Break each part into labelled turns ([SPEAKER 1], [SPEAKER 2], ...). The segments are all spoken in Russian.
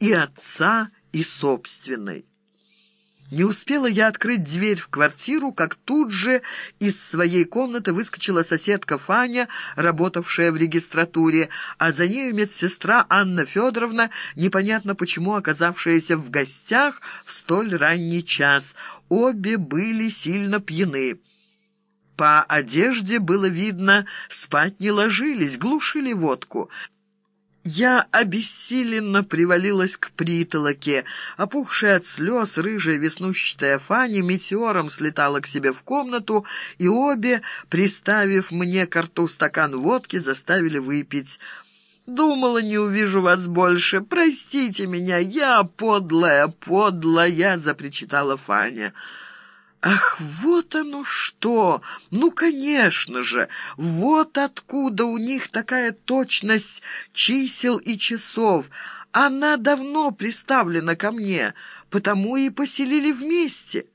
[SPEAKER 1] и отца, и собственной. Не успела я открыть дверь в квартиру, как тут же из своей комнаты выскочила соседка Фаня, работавшая в регистратуре, а за нею медсестра Анна Федоровна, непонятно почему оказавшаяся в гостях в столь ранний час. Обе были сильно пьяны. По одежде было видно, спать не ложились, глушили водку. Я обессиленно привалилась к притолоке. Опухшая от слез рыжая веснущатая Фаня метеором слетала к себе в комнату, и обе, приставив мне к рту стакан водки, заставили выпить. «Думала, не увижу вас больше. Простите меня, я подлая, подлая!» — запричитала Фаня. Ах, вот оно что! Ну, конечно же! Вот откуда у них такая точность чисел и часов. Она давно приставлена ко мне, потому и поселили вместе.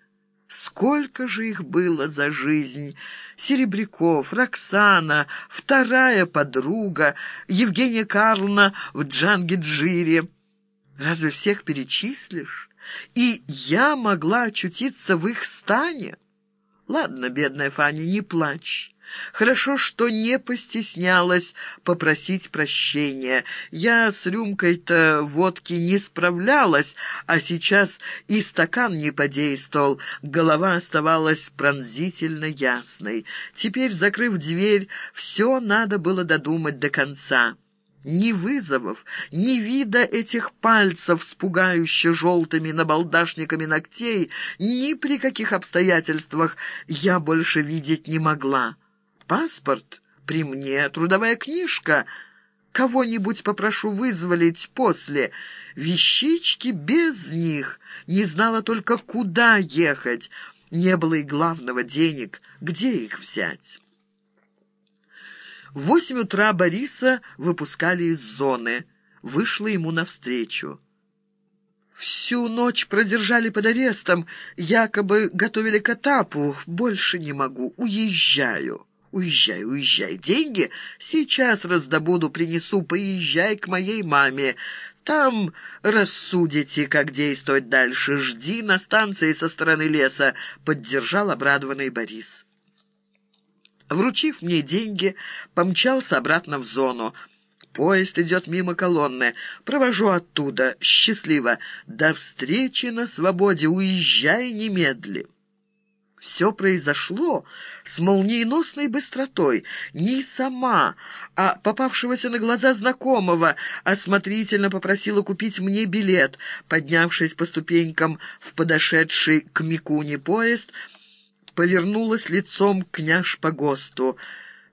[SPEAKER 1] Сколько же их было за жизнь! Серебряков, Роксана, вторая подруга, Евгения Карловна в Джангиджире. Разве всех перечислишь? и я могла очутиться в их стане. Ладно, бедная Фаня, не плачь. Хорошо, что не постеснялась попросить прощения. Я с рюмкой-то водки не справлялась, а сейчас и стакан не подействовал. Голова оставалась пронзительно ясной. Теперь, закрыв дверь, все надо было додумать до конца. Ни вызовов, ни вида этих пальцев с пугающе желтыми набалдашниками ногтей ни при каких обстоятельствах я больше видеть не могла. Паспорт при мне, трудовая книжка. Кого-нибудь попрошу вызволить после. Вещички без них. Не знала только, куда ехать. Не было и главного денег. Где их взять?» В восемь утра Бориса выпускали из зоны. Вышла ему навстречу. Всю ночь продержали под арестом, якобы готовили к этапу. Больше не могу, уезжаю. Уезжай, уезжай. Деньги сейчас раздобуду, принесу. Поезжай к моей маме. Там рассудите, как действовать дальше. Жди на станции со стороны леса», — поддержал обрадованный Борис. Вручив мне деньги, помчался обратно в зону. Поезд идет мимо колонны. Провожу оттуда. Счастливо. До встречи на свободе. Уезжай немедли. Все произошло с молниеносной быстротой. Не сама, а попавшегося на глаза знакомого осмотрительно попросила купить мне билет. Поднявшись по ступенькам в подошедший к Микуне поезд, повернулась лицом к княж Погосту.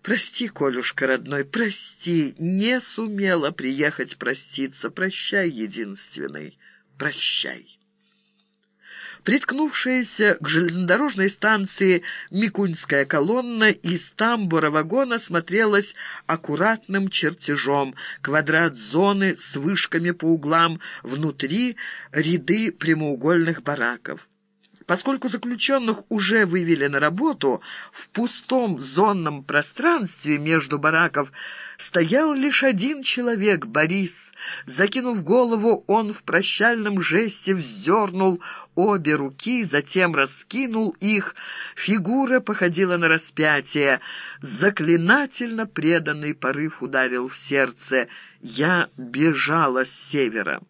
[SPEAKER 1] «Прости, Колюшка, родной, прости, не сумела приехать проститься. Прощай, единственный, прощай». Приткнувшаяся к железнодорожной станции Микуньская колонна из тамбура вагона смотрелась аккуратным чертежом. Квадрат зоны с вышками по углам, внутри ряды прямоугольных бараков. Поскольку заключенных уже вывели на работу, в пустом зонном пространстве между бараков стоял лишь один человек, Борис. Закинув голову, он в прощальном жесте вздернул обе руки, затем раскинул их. Фигура походила на распятие. Заклинательно преданный порыв ударил в сердце. Я бежала с севера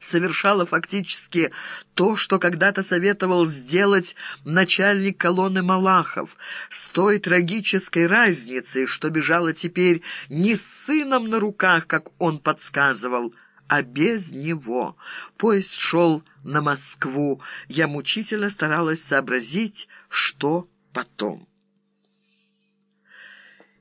[SPEAKER 1] совершала фактически то, что когда-то советовал сделать начальник колонны Малахов, с той трагической разницей, что бежала теперь не с сыном на руках, как он подсказывал, а без него. Поезд шел на Москву. Я мучительно старалась сообразить, что потом.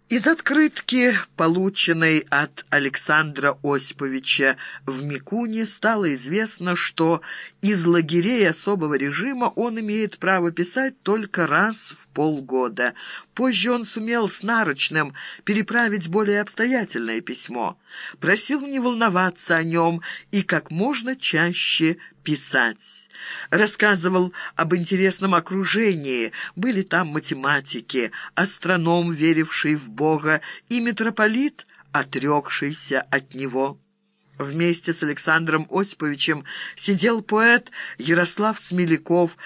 [SPEAKER 1] Из открытки, полученной от Александра Осиповича в Микуне, стало известно, что из лагерей особого режима он имеет право писать только раз в полгода. Позже он сумел с Нарочным переправить более обстоятельное письмо. Просил не волноваться о нем и как можно чаще писать. Рассказывал об интересном окружении. Были там математики, астроном, веривший в Бога, и митрополит, отрекшийся от него. Вместе с Александром Осиповичем сидел поэт Ярослав Смеляков,